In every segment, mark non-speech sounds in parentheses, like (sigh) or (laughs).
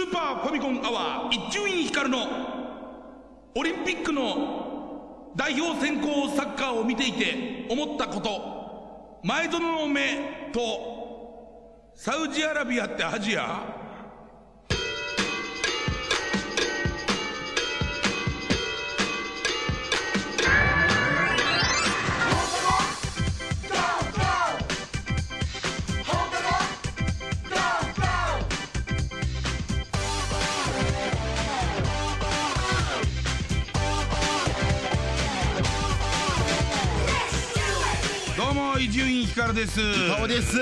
スーパーファミコンアワー伊集院光のオリンピックの代表選考サッカーを見ていて思ったこと前園の目とサウジアラビアってアジア伊集院光です。顔です。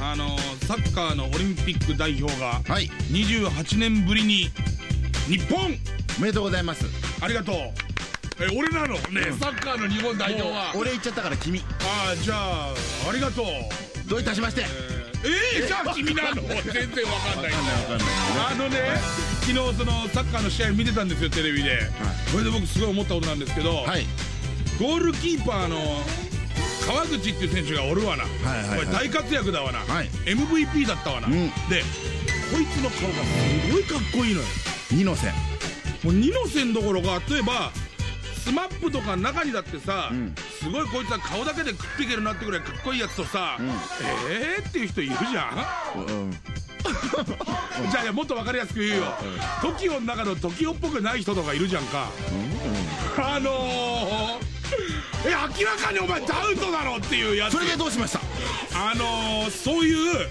あのサッカーのオリンピック代表がはい。28年ぶりに日本。おめでとうございます。ありがとう。え俺なの？ね、サッカーの日本代表は。俺言っちゃったから君。ああじゃあありがとう。どういたしまして？えー、じゃあ君なの？(laughs) 全然わかんないんだよ。あのね昨日そのサッカーの試合見てたんですよテレビで、これで僕すごい思ったことなんですけど、はい。ゴールキーパーの川口っていう選手がおるわな、大活躍だわな、はい。MVP だったわな、ん。でこいつの顔がすごいかっこいいのよ。二の線。もう二の線どころか例えばスマップとか中にだってさ、ん。すごいこいつは顔だけで食っていけるなってぐらいかっこいいやつとさ、えーっていう人いるじゃん？うん。(laughs) じゃあいやもっと分かりやすく言うよ。TOKIO の中の TOKIO っぽくない人とかいるじゃんか。あのー、(laughs) え明らかにお前ダウトだろっていうやつ。それでどうしました？あのー、そういう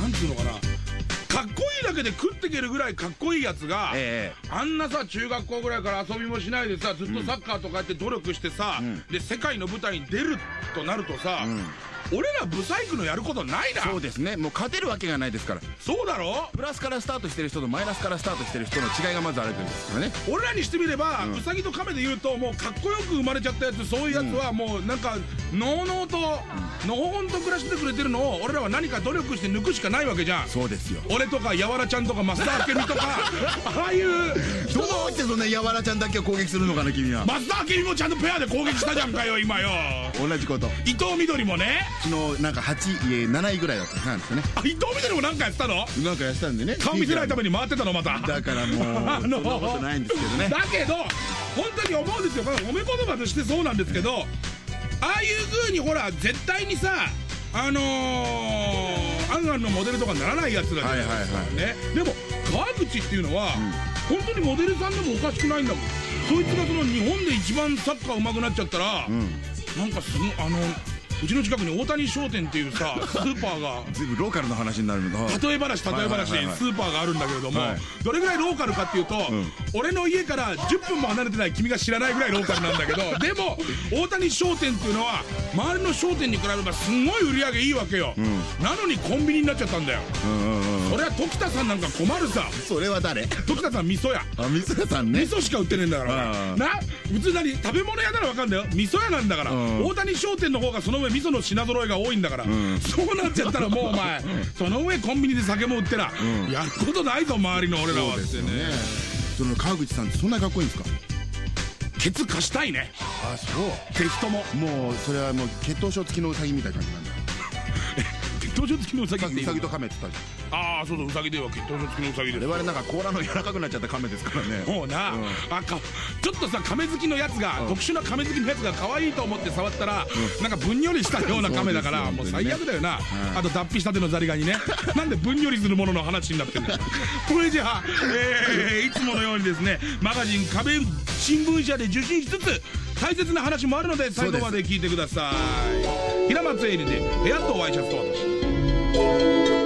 なんつうのかな。かっこいいだけで食っていけるぐらいかっこいいやつが、えあんなさ中学校ぐらいから遊びもしないでさずっとサッカーとかやって努力してさ、ん。で世界の舞台に出るとなるとさ、俺らブサイクのやることないな。そうですね。もう勝てるわけがないですから。そうだろ？プラスからスタートしてる人とマイナスからスタートしてる人の違いがまずあるんですからね。俺らにしてみれば、ウサギとカメで言うともうかっこよく生まれちゃったやつそういうやつはもうなんかのうのうとのほほんと暮らしてくれてるのを俺らは何か努力して抜くしかないわけじゃん。そうですよ。俺とかやわらちゃんとか増田明美とか (laughs) ああいう人どう？してそんなやわらちゃんだけを攻撃するのかな君は。増田明美もちゃんとペアで攻撃したじゃんかよ今よ。(laughs) 同じこと。伊藤みどりもね昨日なんか8いえ7位ぐらいだった。なんですよね。あ伊藤みどりもなんかやってたの？なんかやってたんでね。顔見せないために回ってたのまた。だからもう (laughs) あの。そんなことないんですけどね。だけど本当に思うんですよ。褒め言葉としてそうなんですけどああいう風にほら絶対にさあのー、アンアンのモデルとかならないやつらじゃないですか、はいはいはい。ねでも川口っていうのは、本当にモデルさんでもおかしくないんだもん。そいつがその日本で一番サッカー上手くなっちゃったら、なんかすごいあのうちの近くに大谷商店っていうさ (laughs) スーパーが。ずいぶんローカルの話になるの。だ例え話例え話、スーパーがあるんだけれども、はい。どれぐらいローカルかっていうと、俺の家から10分も離れてない君が知らないぐらいローカルなんだけど (laughs) でも大谷商店っていうのは周りの商店に比べればすんごい売り上げいいわけよ、なのにコンビニになっちゃったんだよ、それは時田さんなんか困るさ。それは誰？時田さん味噌屋。あ水田さんね。味噌しか売ってねえんだから。うん。な？普通何？食べ物屋ならわかんだよ。味噌屋なんだから、うん。大谷商店の方がその上味噌の品揃えが多いんだから、ん。そうなっちゃったらもうお前その上コンビニで酒も売ってら、ん。やることないぞ周りの俺らはってね。その川口さんってそんなにかっこいいんですか？ケツ貸したいね。あそう。ぜひとも。もうそれはもう血統症付きのウサギみたいな感じなんだ血統症付きのウサギってウサギとカメって言ったじああそうそうウサギでは血統症付きのウサギで。すゃん我々なんか甲羅の柔らかくなっちゃったカメですからね。もうな、うん。あかちょっとさ亀好きのやつが、特殊な亀好きのやつが可愛いと思って触ったら、なんかぶんよりしたような亀だから、そうですよもう最悪だよな、うん。あと脱皮したてのザリガニね。(laughs) なんでぶんよりするものの話になってんだよ。これじゃあ、えーいつものようにですねマガジン壁新聞社で受信しつつ大切な話もあるので最後まで聞いてください。平松絵里で部屋とワイシャツと私お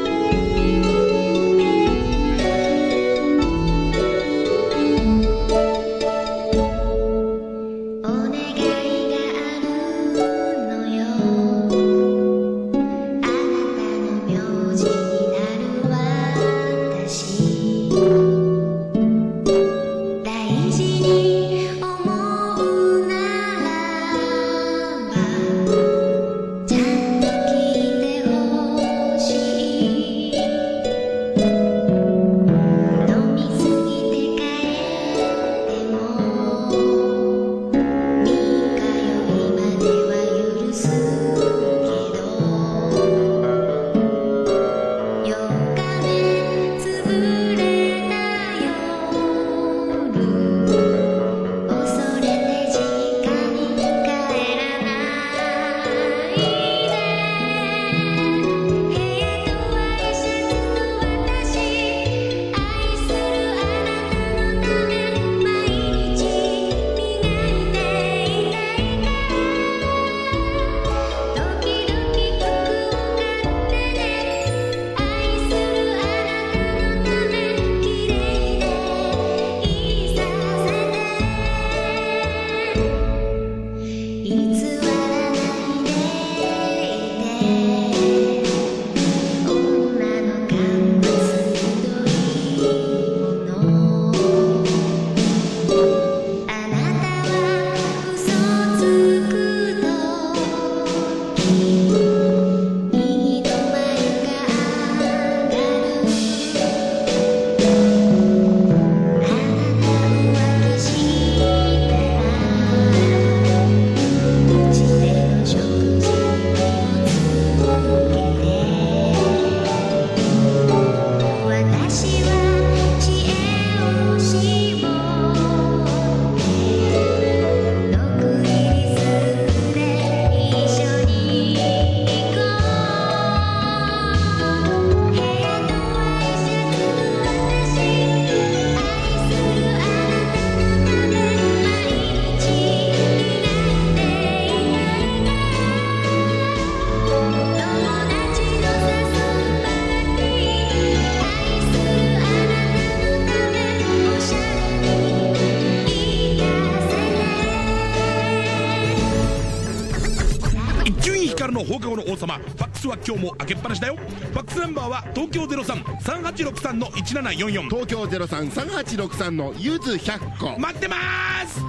今日も開けっぱなしだよ。ファックスナンバーは東京033863の1744東京033863のゆず100個。待ってまーす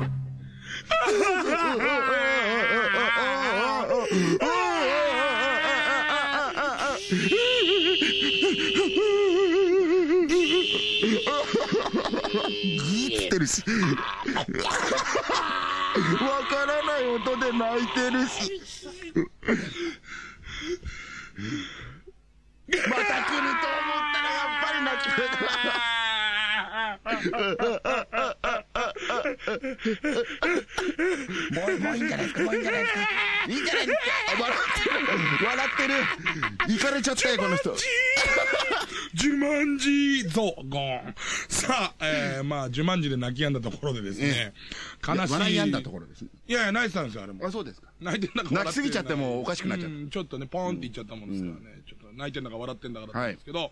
ってるし。(laughs) わからない音で泣いてるしまた来ると思ったらやっぱり泣きもうもういいんじゃないですかもういいんじゃないですか。いいんじゃないですか。あ笑ってる。笑ってる。行かれちゃったよこの人。ジュマンジゾゴン。さあ、えー、まあ、ジュマンジで泣き止んだところでですね、悲しい。笑いやんだところですね。いやいや、泣いてたんですよ、あれも。あそうですか。泣いてんだか泣きすぎちゃってもうおかしくなっちゃった。うんちょっとね、ポーンっていっちゃったもんですからね、ちょっと泣いてんだか笑ってんだからなんですけど、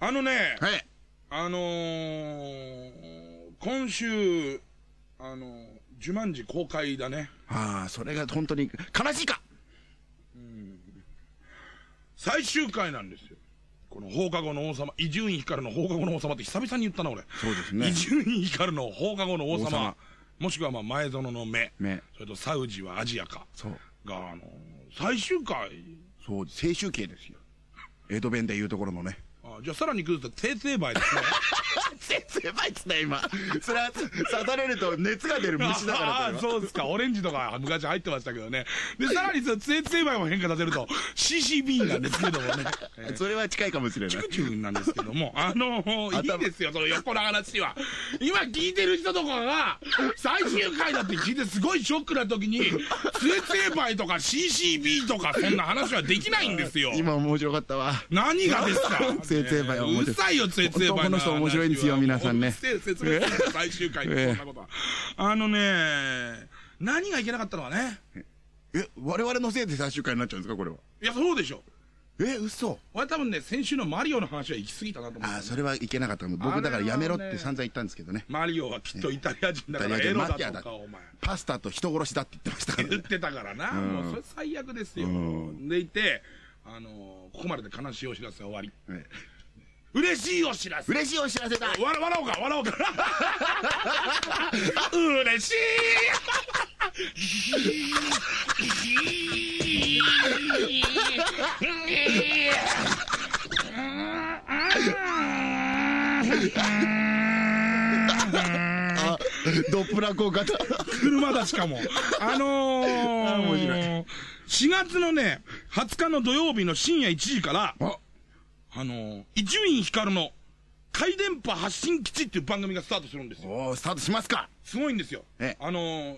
あのね、はいあのー、今週、あのー、ジュマンジ公開だね。ああそれが本当に悲しいか最終回なんですよ。この放課後の王様、伊集院光の放課後の王様って久々に言ったな、俺。そうですね伊集院光の放課後の王様。王様もしくはまあ前園の目。目それとサウジはアジアか。そうが、あのー最終回。そう青春系ですよ江戸弁で言うところのねあじゃあさらに来ると、生成倍ですね。(laughs) 先生ばいっつった今それは刺されると熱が出る虫だからああ、そうですか。オレンジとか昔入ってましたけどね。で、さらにその、ツエツエバイを変化させると、CCB なんですけどもね。え (laughs) ーそれは近いかもしれないチクチクなんですけども、あのー、いいですよ、その横の話は。今聞いてる人とかが、最終回だって聞いてすごいショックな時に、ツエツエバイとか CCB とかそんな話はできないんですよ。今面白かったわ何がですか？ツエツエバイはうるさいよ、ツエツエバイ男の人面白いんですよ皆さんね説明する最終回にそんなことは。あのね、何がいけなかったのはね。え我々のせいで最終回になっちゃうんですかこれはいや、そうでしょ。え嘘俺多分ね、先週のマリオの話は行き過ぎたなと思う。ああそれはいけなかった僕だからやめろって散々言ったんですけどねマリオはきっとイタリア人だからエロだとか、お前。パスタと人殺しだって言ってましたからね言ってたからな。もうそれ最悪ですよ。でいて、あのー、ここまでで悲しいお知らせは終わり。え嬉しいお知らせ。嬉しいお知らせだ。わ笑おうか、笑おうか。(laughs) 嬉しあドップラー効果だい車だしかも。あのー、あ面白い。4月のね、20日の土曜日の深夜1時から、ああのー、伊集院光の回電波発信基地っていう番組がスタートするんですよ。おおスタートしますか。すごいんですよ。ええ。あのー、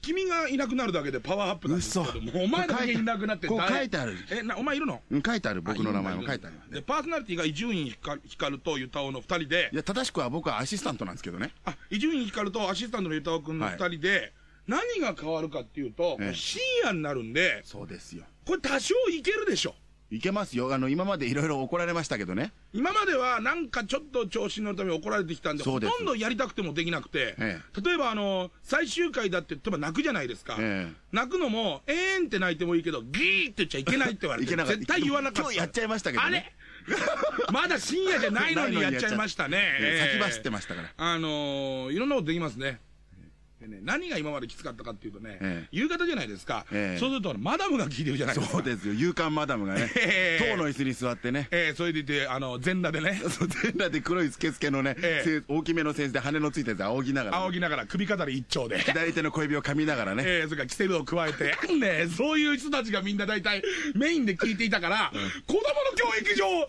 君がいなくなるだけでパワーアップなんですけども、お前だけいなくなってこう大書いてある。え、な、お前いるの？うん書いてある。僕の名前も書いてある。で、パーソナリティが伊集院光光とゆたおの二人で。い、や正しくは僕はアシスタントなんですけどね。あ、伊集院光とアシスタントのゆたおくんの二人で、何が変わるかっていうと、ええ。深夜になるんで、そうですよ。これ多少いけるでしょ。いけますよ。あの今までいろいろ怒られましたけどね。今まではなんかちょっと調子に乗るために怒られてきたんで、ほとんどやりたくてもできなくて、え例えばあの、最終回だって、例えば泣くじゃないですか。ええ。泣くのも、えーんって泣いてもいいけど、ギーって言っちゃいけないって言われて、(laughs) 絶対言わなかった。今日やっちゃいましたけどね。あれ？(laughs) まだ深夜じゃないのにやっちゃいましたね。ええええ。先走ってましたから。あのーいろんなことできますね。でね、何が今まできつかったかっていうとね、ええ。夕方じゃないですか、ええ。そうするとマダムが聞いてるじゃないですか。そうですよ。勇敢マダムがね (laughs) ええ。塔の椅子に座ってね。ええそれでいて、あの、全裸でね、(laughs) そう全裸で黒いスケスケのね、大きめのセンスで羽のついたやつ仰ぎながら、仰ぎながら首飾り一丁で。左手の小指を噛みながらね、(laughs) ええそれからキセルを加えて、ねそういう人たちがみんな大体メインで聞いていたから、子供の教育上、よ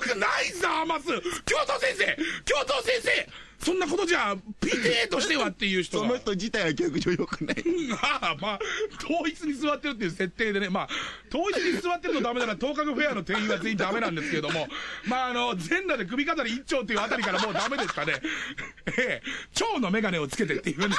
くないさ、ます教頭先生教頭先生そんなことじゃ、PTA としてはっていう人が。その人自体は教育上良くない。まあまあ、統一に座ってるっていう設定でね、まあ、統一に座ってるのダメなら、東角フェアの店員は全員ダメなんですけれども、まああの、全裸で首飾り一丁っていうあたりからもうダメですかね。ええ、蝶のメガネをつけてっていうね。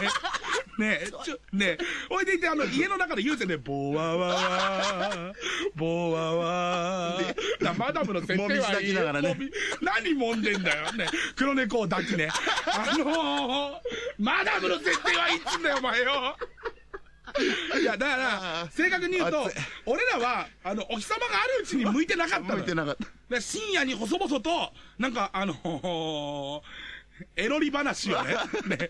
ねえ、ちょ、ねえ、おいでいて、あの、家の中で言うてね、ボワワワボワワだマダムの設定はいい抱きながらねもみ何揉んでんだよ。ね、黒猫を抱きね。あのー、マダムの設定はいいっつんだよ、お前よ。いやだから正確に言うと俺らはあのお日様があるうちに向いてなかったのよ。向いてなかった。で深夜に細々となんかあのエロリ話をね、(laughs) ね、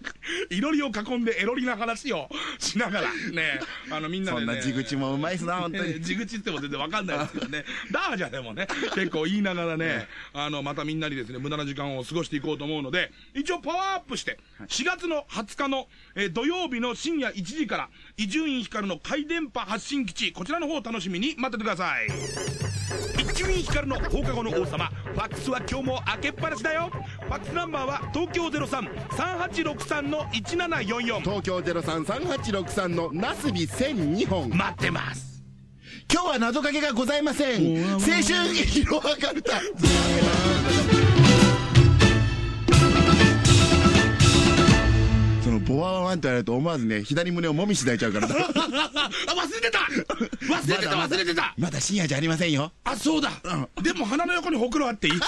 いろりを囲んでエロリな話をしながら、ね、あのみんなで、ね、そんな地口もうまいっすな本当に。えー地口っても全然わかんないですけどね、(laughs) ダージャでもね、結構言いながらね、あの、またみんなにですね、無駄な時間を過ごしていこうと思うので、一応パワーアップして、4月の20日の、えー土曜日の深夜1時から、伊集院光の回電波発信基地、こちらの方を楽しみに。待っててください。伊集院光の放課後の王様、ファックスは今日も開けっぱなしだよ。ファックスナンバーは東京03-3863の1744。東京033863のナスビ1002本。待ってます。今日は謎かけがございません。青春いろはかるたボワワワンとやると思わずね左胸をもみしだいちゃうから。(laughs) あ、忘れてた!忘れてた忘れてた!まだ深夜じゃありませんよ。あ、そうだ、でも鼻の横にほくろあっていい。(laughs)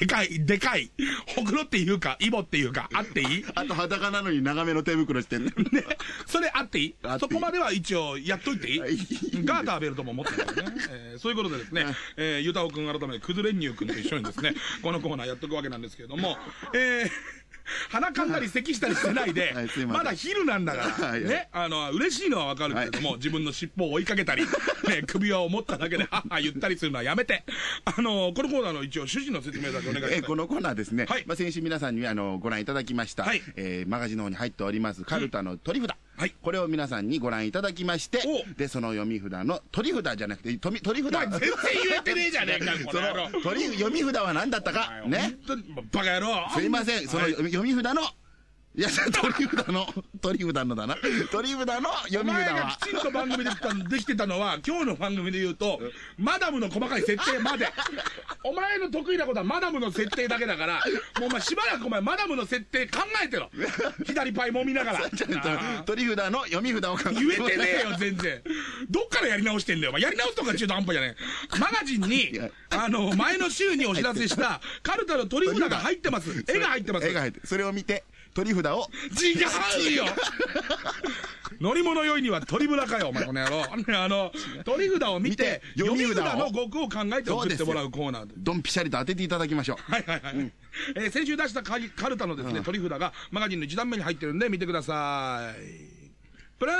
でかい、でかい。ほくろっていうか、イボっていうか、あっていい?あと裸なのに長めの手袋してんね。(laughs) ね、それあっていい?そこまでは一応やっといていい。はいガーターベルトも持ってるからね、えーそういうことでですね、えー、ゆたおくん改めてくずれんにゅうくんと一緒にですね、このコーナーやっとくわけなんですけれども、えー、鼻かんだり咳したりしてないで、はいまだ昼なんだから、(laughs) はいね、あの、嬉しいのはわかるけれども、自分の尻尾を追いかけたり、(laughs) ね、首輪を持っただけで、はっは言ったりするのはやめて、あの、このコーナーの一応趣旨の説明だけお願いします。えーこのコーナーですね、はい。まあ、先週皆さんにあのご覧いただきました、はい。えーマガジンの方に入っておりますカルタの取り札、はい。これを皆さんにご覧いただきましてお。でその読み札の取り札じゃなくてとみ取り札。全然言えてねえじゃねえか、(laughs) こその野郎。の取り読み札は何だったか。ね。バカ野郎。すいません。そのはい。読み札のいや取り札の取り札のだな取り札の読おみ札前がはきちんと番組でたできてたのは、今日の番組で言うと、マダムの細かい設定まで。お前の得意なことはマダムの設定だけだから、もうお前しばらくお前マダムの設定考えてろ。左パイ揉みながら。ちゃんとあー取り札の読み札を考え言えてねえよ、全然。どっからやり直してんだよ。お前やり直すとか中途半端じゃねえ。マガジンにや、あの、前の週にお知らせした、カルタの取り札が入ってます。絵が入ってます。絵が入ってそれを見て取り札を。違うよ。乗り物酔いには鳥村かよ、お前、この野郎。あの、鳥札を見て、見て読み札読み札をの極を考えて送ってもらうコーナーで。ドンピシャリと当てていただきましょう。はいはいはい。えー先週出したカリカルタのですね、鳥札がマガジンの一段目に入ってるんで見てください。プラー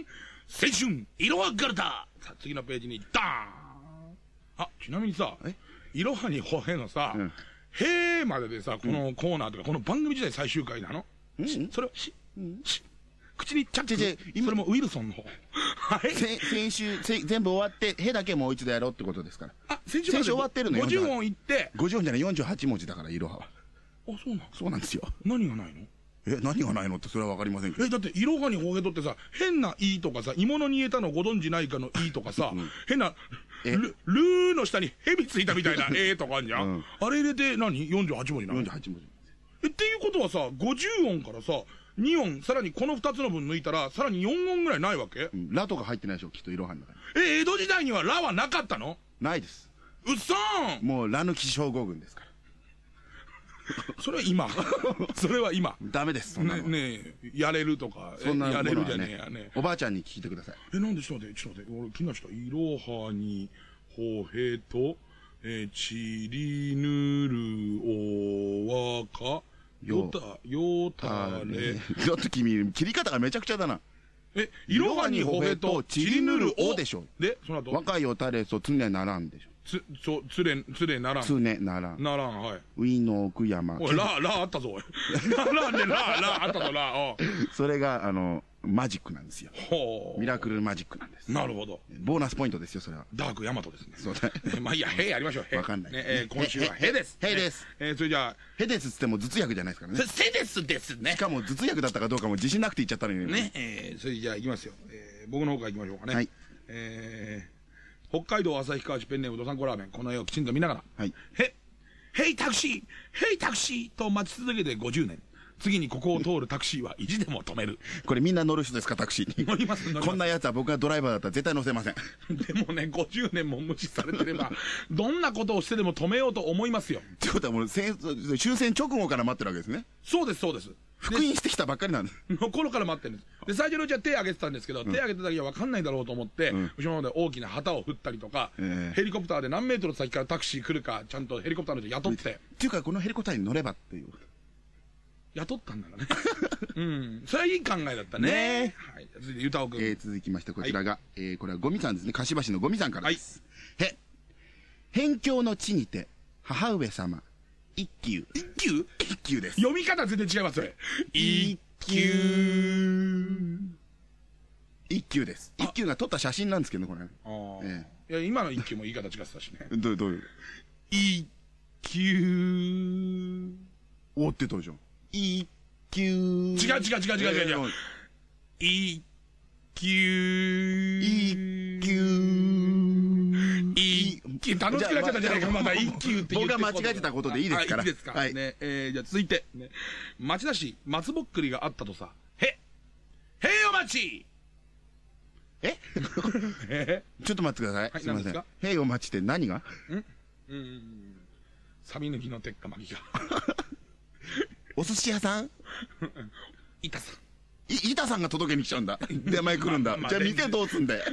ン青春いろはカルタ。さあ、次のページにダーン。あ、ちなみにさえ、いろはにほへのさ、うんへーまででさ、このコーナーとか、この番組自体最終回なの？うん。しそれはし、し、口にチャック。違う違う。今それもウィルソンの方。はい。せ先週せ全部終わって「へ」だけもう一度やろうってことですから。あ、先週先週終わってるのよ50音言って、50音じゃない48文字だからいろはは。あ、そうなんそうなんですよ。何がないの？え何がないのってそれは分かりませんけど。え、だって、いろはにほへとってさ、変な「い」とかさ、鋳物に入れたのご存知ないかの「い」とかさ、変な、えルルーの下に蛇ついたみたいな「(laughs) え」とかあんじゃん、うん。あれ入れて何 ?48 文字なの48文字。えっていうことはさ、50音からさ、2音、さらにこの2つの分抜いたら、さらに4音ぐらいないわけ？うん。ラとか入ってないでしょきっといろはの中に。え、江戸時代には「ら」はなかったの？ないです。うっそーん！もうラ抜き症候群ですから (laughs) それは今。(laughs) それは今。ダメですそんなねの、ねえやれるとか、えそんなやれるじゃねえやね。おばあちゃんに聞いてください。え、なんでちょっと待って、ちょっと待って、俺気になった。いろはに、ほへと、えー、ちりぬるおわか、よた、よたれ。ちょっと (laughs) 君切り方がめちゃくちゃだな。え、いろはにほへと、ちりぬるおでしょ。で、その後、若いおたれそ常ならんでしょつ、ちょ、つれ、つれならん。常ならんならん、はい。ウィの奥山おい、ラ、ラあったぞ、おい。ならんで、ラ、ラあったぞ、ラ、おそれがあのマジックなんですよほう。ミラクルマジックなんですなるほど。ボーナスポイントですよそれはダークヤマトですね。そうだえまあいいや、へやりましょう。へわかんないねえー今週はへです。へへですねえーそれじゃあ、ヘデスっつっても頭痛薬じゃないですからねせせですですねし。かも頭痛薬だったかどうかも自信なくて言っちゃったのにね、えーそれじゃあ行きますよ。えー僕の方から行きましょうかね。はいえー北海道旭川市ペンネームどさんこラーメン、この絵をきちんと見ながら、はいへ、へいタクシーへいタクシーと待ち続けて50年。次にここを通るタクシーは意地でも止める。これみんな乗る人ですかタクシーに？乗ります乗りますこんなやつは僕がドライバーだったら絶対乗せません (laughs) でもね、50年も無視されてれば、(laughs) どんなことをしてでも止めようと思いますよ。ってことはもう終戦直後から待ってるわけですねそうです、そうです。復員してきたばっかりなんです。(laughs) の頃から待ってるんです。で、最初のうちは手挙げてたんですけど、手挙げてた時は分かんないだろうと思って、ん後ろの方で大きな旗を振ったりとか、ええヘリコプターで何メートル先からタクシー来るか、ちゃんとヘリコプターの人雇って、っていうか、このヘリコプターに乗ればっていう。雇ったんだからね。(laughs) うん。それはいい考えだったね。ねはい。続いて、ゆたおくん。えー続きましてこちらが、えーこれはゴミさんですね。柏市のゴミさんからです。へ、辺境の地にて、母上様、一休。一級？一休です。読み方全然違います、それ。一級。一休です。一休が撮った写真なんですけどね、これ。ああ。えいや、今の一級も言い方違ってたしね。(laughs) どうどういう？一級。おってどうじゃん。一休。違う違う違う違う違う違う違う。一級。一休。一級。楽しくなっちゃったんじゃないか、まだ一級って言って。僕が間違えてたことでいいですから。あいいですか。はい。ね、えー、じゃあ続いて、ね、町田市松ぼっくりがあったとさ、へ、へいよ町ええ？(laughs) ちょっと待ってください。はいすいません。何ですか？平お待ちって何が？うん。サビ抜きの鉄火巻きが。(laughs) お寿司屋さん。板さん。い、板さんが届けに来ちゃうんだ。(laughs) 出前来るんだ。じゃあ店どうすんだよ。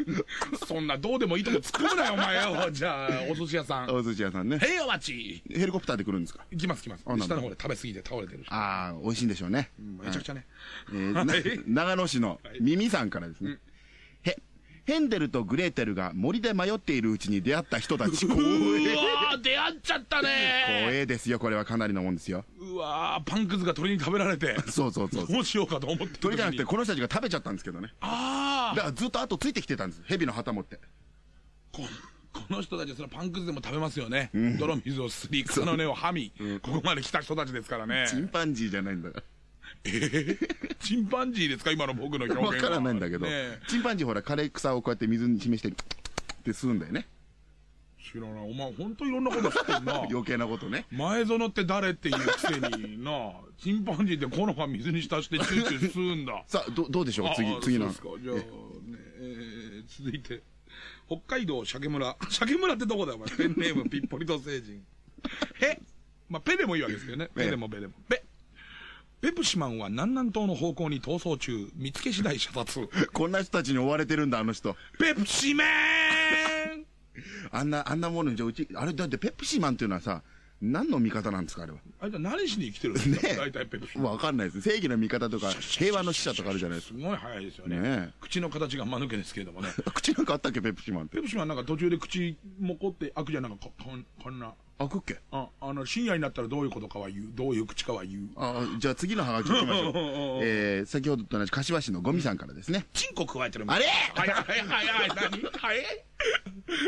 そんなどうでもいいとこ突っ込むなよ、お前よ。じゃあ、お寿司屋さん。お寿司屋さんね。へいよ町ヘリコプターで来るんですか？行きます来ます。下の方で食べ過ぎて倒れてる。ああ、美味しいんでしょうね。めちゃくちゃね。長野市の耳さんからですね。へ、ヘンデルとグレーテルが森で迷っているうちに出会った人たち。怖うえ。出会っちゃった怖ねえですよ、これはかなりのもんですよ。うわー、パンくずが鳥に食べられて。そうそうそう。どうしようかと思ってる鳥じゃなくて、この人たちが食べちゃったんですけどね。ああだからずっと後ついてきてたんです。蛇の旗持って。ここの人たちはそのパンくずでも食べますよね。泥水をすり、草の根をはみ、ここまで来た人たちですからね。チンパンジーじゃないんだから。えー？チンパンジーですか？今の僕の表現は。わからないんだけど、ねえチンパンジーほら枯れ草をこうやって水に示してって吸うんだよね知らない。お前ほんといろんなこと知ってんな。(laughs) 余計なことね前園って誰っていうくせにな (laughs) チンパンジーってこの葉水に浸してチューチュー吸うんだ。さあどどうでしょう？次あ次のそうですか。じゃあ、ね、えー続いて。北海道鮭村。(laughs) 鮭村ってどこだよ、お前？ペンネーム、ピッポリと星人。へ？まあ、ペでもいいわけですけどね。ペでもペでも。ペ。ペプシマンは南南東の方向に逃走中。見つけ次第射殺。こんな人たちに追われてるんだあの人ペプシマンあんなあんなものにじゃあうちあれだってペプシマンっていうのはさ何の味方なんですかあれは？あれじゃ何しに生きてるんですか、ね。大体ペプシマン。わかんないです。正義の味方とか平和の使者とかあるじゃないですすごい早いですよね。ね。え口の形が間抜けですけれどもね。か (laughs) 口なんかあったっけペプシマンって。ペプシマンなんか途中で口もこって開くじゃんなんか。ここんこんな。開くっけ？あ、あの、深夜になったらどういうことかは言う。どういう口かは言う。あじゃあ次のハガキ行きましょ (laughs) う。えー、先ほどと同じ柏市のゴミさんからですね。チンコ加えてるあれ？はいはいはいはい、何？はい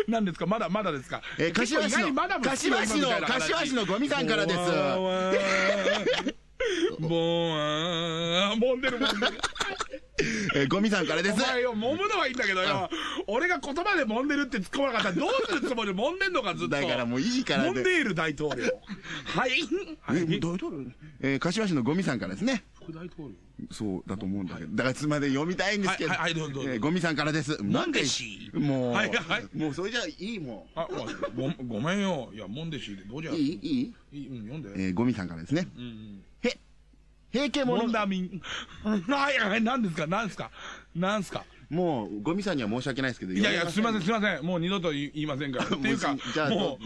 何ですか？まだまだですか？えー柏市の柏市の柏市のゴミさんからです。もうもんでる揉んでるえーゴミさんからです。お前よ揉むのはいいんだけどよ。俺が言葉で揉んでるって突っ込まなかったらどうするつもりで揉んでんのかずっと。だからもういいからで。モンデール大統領。はい。はい。え大統領？えー柏市のゴミさんからですね。副大統領？そうだと思うんだけど、だからすまで読みたいんですけど、はいどうぞえーゴミさんからです。モンデシーもう、はいはい。もうそれじゃいいもあごごめんよ。いやモンデシーでどうじゃ？う。いい？いい？いいうん読んで。えーゴミさんからですね。うん平家物モンダミン。は (laughs) いはい、何ですか？何ですか？何ですか？もう、ゴミさんには申し訳ないですけど、いやいや、すみません、ん。すみません。もう二度と言いませんから。(laughs) っていうかも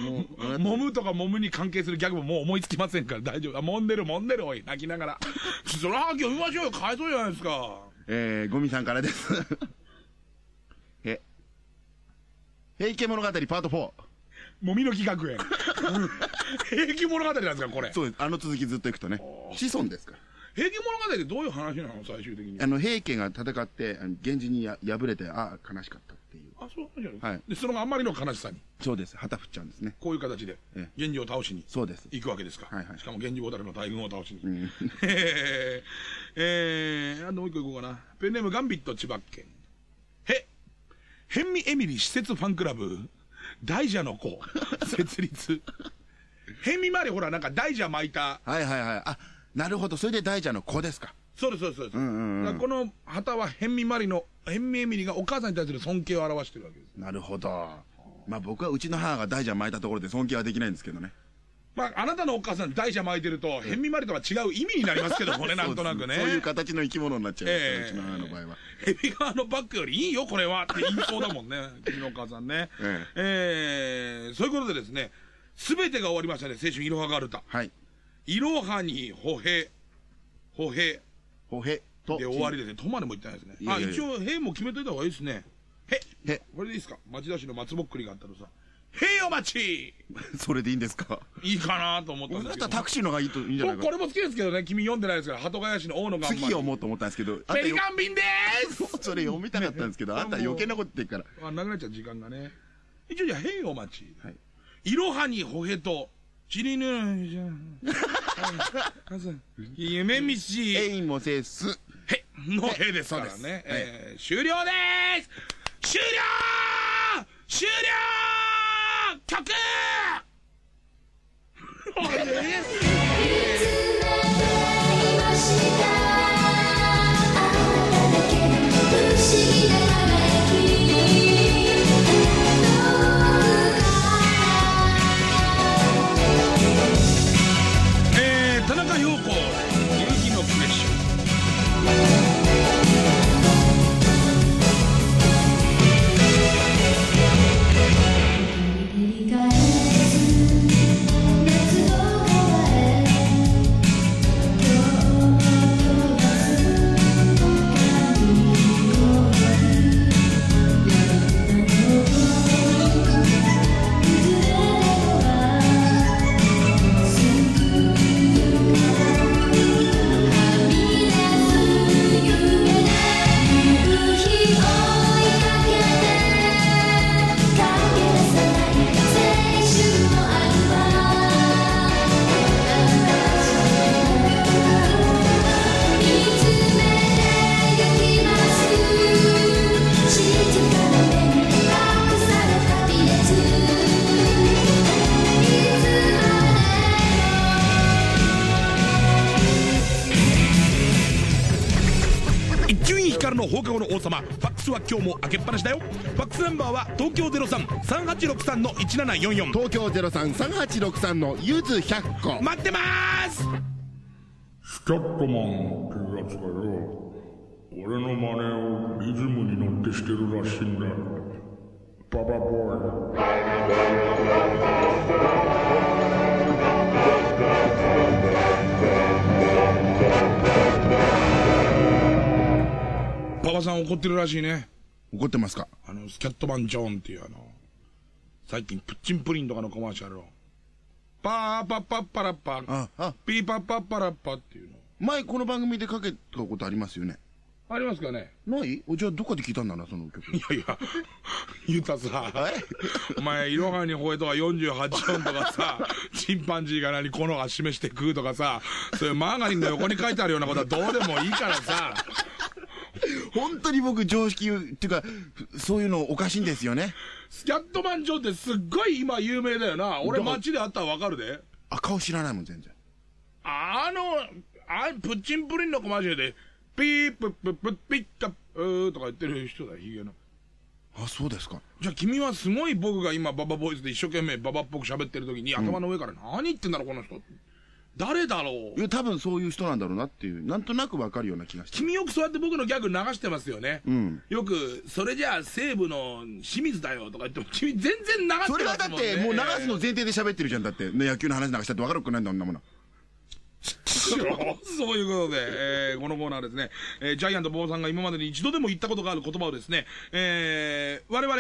うもむとか揉むに関係するギャグももう思いつきませんから大丈夫。あ揉んでる揉んでるおい、泣きながら。(laughs) そらはき読みましょうよ。かわいそうじゃないですか。えーゴミさんからです。へ、平家物語パート4。もみの木学園。平気物語なんですか、これ。そうです。あの続きずっといくとね。子孫ですから。平気物語ってどういう話なの？最終的に。あの、平家が戦って、源氏にや敗れて、ああ、悲しかったっていう。あ、そうなんじゃないはいで、そのあんまりの悲しさに、そうです。旗振っちゃうんですね。こういう形でえ、源氏を倒しにそうです。行くわけですか？はいはいしかも源氏ボタルの大軍を倒しに。うんえー、えー、あともう一個いこうかな。ペンネームガンビット千葉県。へ、ヘンミエミリ施設ファンクラブ、大蛇の子、(laughs) 設立。ヘンミ周りほら、なんか大蛇巻いた。はいはいはい。あ、なるほど。それで大蛇の子ですか。そうです、そうです、そうです。んうんうんだからこの旗はヘンミマリの、ヘンミエミリがお母さんに対する尊敬を表してるわけです。なるほど。まあ僕はうちの母が大蛇巻いたところで尊敬はできないんですけどね。まあ、あなたのお母さん大蛇巻いてると、ヘンミマリとは違う意味になりますけどもね、(laughs) なんとなくね。そういう形の生き物になっちゃいますね、ええうちの母の場合は。ヘビ側のバッグよりいいよ、これはって言いそうだもんね、(laughs) 君のお母さんね。ええーそういうことでですね、すべてが終わりましたね、青春いろはがるた。はい。いろはに歩兵、歩兵ほへと。で終わりですね、とまでも言ってないですね。あ、いやいやいや一応、兵も決めといた方がいいですね。へ、へ、これでいいですか？町田市の松ぼっくりがあったらさ、へよ町 (laughs) それでいいんですか？いいかなと思ったんだですけど。ったらタクシーの方がいいといいんじゃないかこれも好きですけどね、君読んでないですから、鳩ヶ谷市の大野が次読もうと思ったんですけど、ペリカン便でーす (laughs) それ読みたかったんですけど、あんた余計なこと言ってるから。あ、なくなっちゃう時間がね。一応じゃあ、へいお待ち。はい。いろはにほへと、ちりぬんじゃん。かず夢道、えいもせす。へ、のへですからそうねで。す。えー終了でーす。終了。終了。曲。あれ？不思議な今日も開けっぱなしだよ。ファックスナンバーは東京033863の1744東京033863のゆず100個。待ってまーす！スキャットマンってやつがよ。俺の真似をリズムに乗ってしてるらしいんだ。よババボーイ。馬場さん怒ってるらしいね怒ってますか？あのスキャットマン・ジョーンっていうあの最近プッチンプリンとかのコマーシャルを。パーパッパッパラッパ。あ、あ、ピーパッパッパラッパっていうの。前この番組でかけたことありますよね？ありますかね？ない？おじゃあどこで聞いたんだな、その曲。いやいや。言うたさお前いろはに吠えとか48音とかさチンパンジーが何このが示して食うとかさそういうマーガリンの横に書いてあるようなことはどうでもいいからさ (laughs) 本当に僕常識っていうか、そういうのおかしいんですよね。スキャットマン・ジョーってすっごい今有名だよな俺街で会ったらわかるであ、顔知らないもん、全然。あのあプッチンプリンのコマーシャルでピープップップッピッターとか言ってる人だヒゲのあ、そうですか。じゃあ君はすごい僕が今ババボイスで一生懸命ババっぽく喋ってる時に頭の上から何言ってんだろうこの人誰だろう？いや、多分そういう人なんだろうなっていう、なんとなくわかるような気がして。君よくそうやって僕のギャグ流してますよね。うん。よく、それじゃあ西武の清水だよとか言っても、君全然流してますもんね。それはだって、もう流すの前提で喋ってるじゃん、だって。ね、野球の話なんかしたってわかるくないんだ、んなもの。(laughs) そういうことで、えーこのコーナーですね、えージャイアントボーさんが今までに一度でも言ったことがある言葉をですね、えー我々、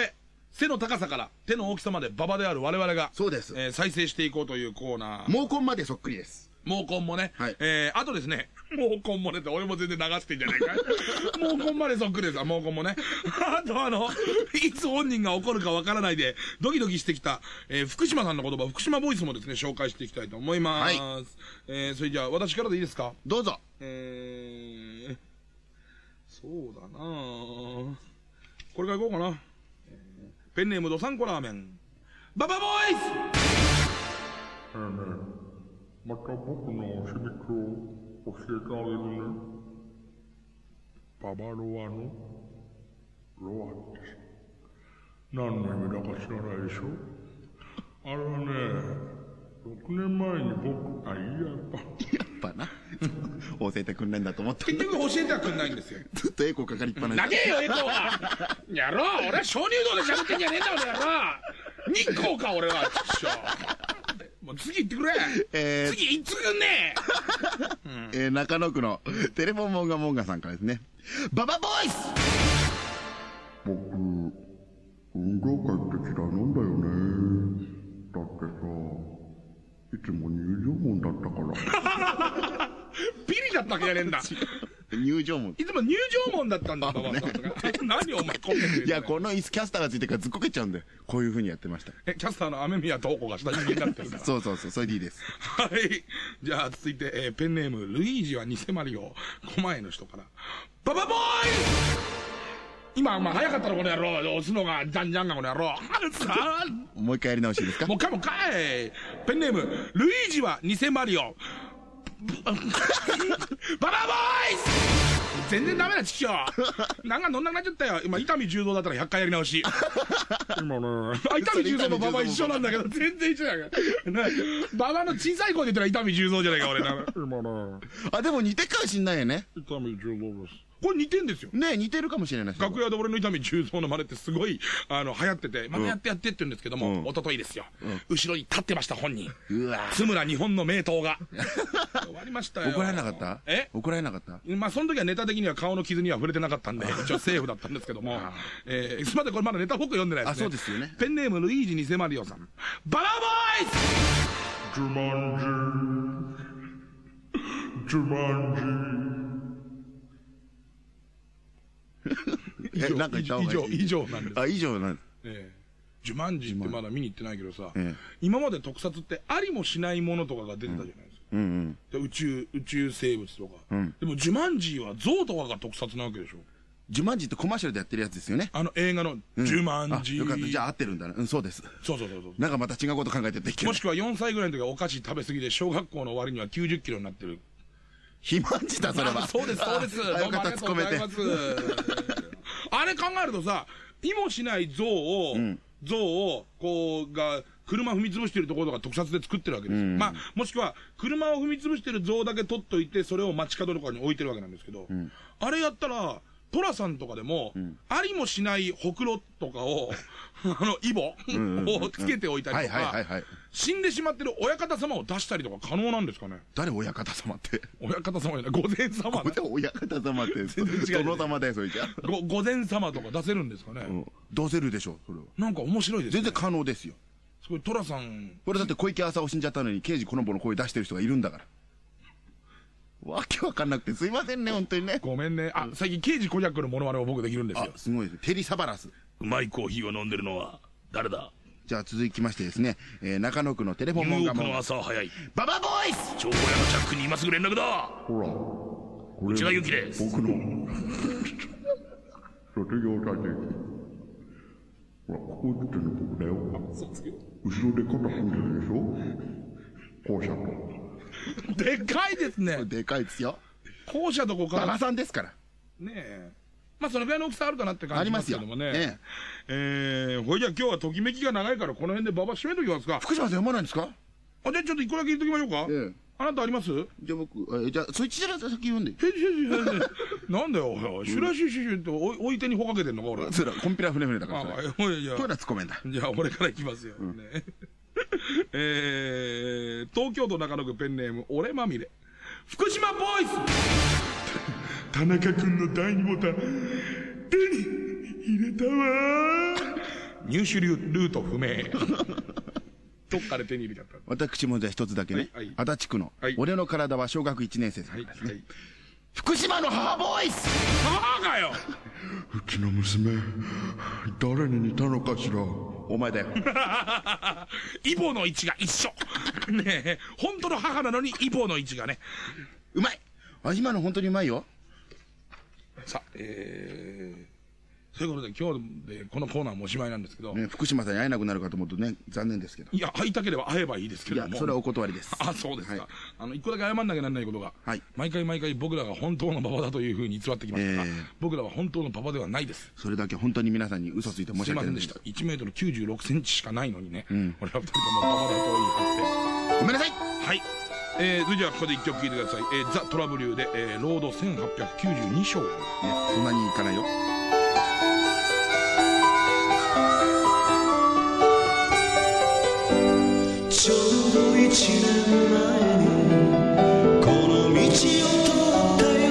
背の高さから手の大きさまで馬場である我々が、そうですえー再生していこうというコーナー。毛根までそっくりです。毛根もね、はいえーあとですね、毛根もねって俺も全然流してんじゃないかい。(laughs) 毛根までそっくりですわ、毛根もね。あとあの、いつ本人が怒るかわからないで、ドキドキしてきた、えー福島さんの言葉、福島ボイスもですね、紹介していきたいと思います。はえーそれじゃあ、私からでいいですか？どうぞ。えー、そうだなあこれからいこうかな。えーペンネームドサンコラーメン。ババボイスええねまた僕のを教えてあげるね。ババロアのロアってさ何の意味だか知らないでしょ。あれはねロ年前に僕、あ、いや、やっぱ、やっぱな。(laughs) 教えてくんないんだと思った。結局教えてはくんないんですよずっとエコーかかりっぱなし。長えよエコーはやろう俺は鍾乳洞で喋ってんじゃねえんだ俺やろ日光か俺はちもう次行ってくれ、えー次いつくんねえー中野区のテレフォンモンガモンガさんからですね。ババボイス僕、運動会って嫌いなんだよね。だってさ、いつも入場門だったから。(laughs) ビリだったわけじゃねえんだ入場門。いつも入場門だったんだ馬場さんとか何お前コメント言ういや、この椅子キャスターがついてるからずっこけちゃうんで、こういう風にやってました。えキャスターの雨宮東子が下敷きになってるからそうそうそう、それでいいです。はい。じゃあ、続いて、えーペンネーム、ルイージは偽マリオ、狛江の人から。ババボーイ今、まあ、早かったの、この野郎。押すのが、じゃんじゃんが、この野郎。あるさ (laughs) もう一回やり直しですか？もう一回もう一回ペンネーム、ルイージは偽マリオ。ババボーイ全然ダメだ、ちきしょう。なんか乗んなくなっちゃったよ。今、伊丹十三だったら100回やり直し。今ね、あ、伊丹十三も馬場一緒なんだけど、全然一緒やから。ね馬場の小さい声で言ったら伊丹十三じゃないか、俺。なあ、でも似てっかもしんないよね。伊丹十三です。これ似てんですよ。ね似てるかもしれないです。よ楽屋で俺の伊丹十三の真似ってすごい、あの、流行ってて、またやってやってって言うんですけども、うん。一昨日ですよ。後ろに立ってました、本人。うわ。津村日本の名刀が。(laughs) 終わりましたよ。怒られなかった？え？怒られなかった？まあ、その時はネタ的には顔の傷には触れてなかったんで、(laughs) 一応セーフだったんですけども、えー、すみません、これまだネタ僕読んでないですね。あそうですよね。ペンネーム、ルイージ偽マリオさん。バラボーイズ!ジュマンジジュマンえ、なんか以上以上なんですあ、以上なんです。ええジュマンジってまだ見に行ってないけどさ、ええ今まで特撮ってありもしないものとかが出てたじゃないですか。うんうん。で宇宙、宇宙生物とか。んでもジュマンジは象とかが特撮なわけでしょ。ジュマンジってコマーシャルでやってるやつですよね。あの映画のうんジュマンジ。あよかった。じゃあ合ってるんだな。うん、そうです。そうそうそうそう。なんかまた違うこと考えててもし。くは4歳ぐらいの時はお菓子食べ過ぎで小学校の終わりには90キロになってる。肥満児だ、それは。あ (laughs) そうです、そうです。どうもありがとうございます。あれ考えるとさ、意もしない像を、ん像を、こう、が、車踏み潰してるところとか特撮で作ってるわけですよ。うんまあ、もしくは、車を踏み潰してる像だけ取っといて、それを街角とかに置いてるわけなんですけど、あれやったら、トラさんとかでも、ありもしないほくろとかを、(laughs) あの、イボんうんをつけておいたりとかはい、死んでしまってる親方様を出したりとか可能なんですかね？誰親方様って？親方様じゃない、御前様これで親方様って、(laughs) 然違う殿様だよ、それじゃ。ご、御前様とか出せるんですかね、うん出せるでしょ、それは。なんか面白いですね。全然可能ですよ。すごい、トラさん、これだって小池浅尾死んじゃったのに、刑事コロンボの声出してる人がいるんだから。わけわかんなくてすいませんね、本当にね。ごめんね。あ、最近、刑事コジャックのモノマネを僕できるんですあよ、。すごいです。テリサバラス。うまいコーヒーを飲んでるのは、誰だ？じゃあ続きましてですね、えー中野区のテレフォンモンガモンガ。朝は早い。ババボーイス情報屋のチャックに今すぐ連絡だほら、これ内田有紀です僕の卒業写真。ほら、ここ写ってるの僕だよ。後ろで肩組んでるでしょ？校舎と。(laughs) でかいですね。(laughs) でかいですよ。校舎とこから馬場、さんですから。ねえ。まあ、そのぐらいの大きさあるかなって感じしますけどもね。ありますよえー、ほいじゃあ今日はときめきが長いから、この辺で馬場閉めときますか。福島さん読まないんですか？あ、じゃあちょっと一個だけ言っときましょうか。ええあなたあります？じゃあ僕、えーじゃあそっちから先読んで。なんだよ、おいシュラシュシュシュっておい置いてにほかけてんのか、俺。それコンピラ船船だからあいじゃあこういうのは突っ込めんだ。じゃあ、俺からいきますよ。ねえー、東京都中野区ペンネーム、俺まみれ。福島ボーイズ田中君の第二ボタン、手に入れたわ入手ルート不明。どっかで手に入れちゃった。私もじゃあ一つだけねはいはい。足立区のはい、俺の体は小学1年生ですね。はい。福島の母ボーイス母がようちの娘、誰に似たのかしら。お前だよ。(laughs) イボの位置が一緒。ねえ、本当の母なのにイボの位置がね。うまいあ、今の本当にうまいよ。さあ、えー、そういうことで今日でこのコーナーもおしまいなんですけど、ね、福島さんに会えなくなるかと思うとね、残念ですけど。いや、会いたければ会えばいいですけいやども。、それはお断りです。あ、そうですか。はいあの、一個だけ謝んなきゃならないことが、はい毎回毎回僕らが本当の馬場だというふうに偽ってきましたが、ええ僕らは本当の馬場ではないです。それだけ本当に皆さんに嘘ついて申し訳ないませんでした。1メートル96センチしかないのにね、ん俺は二人とも馬場だと言い張って、ごめんなさいはいえー、それじゃあここで一曲聴いてください、えー、ザ・トラブリューで、えー、ロード1892章ねそんなにいかないよ前にこの道を通った夜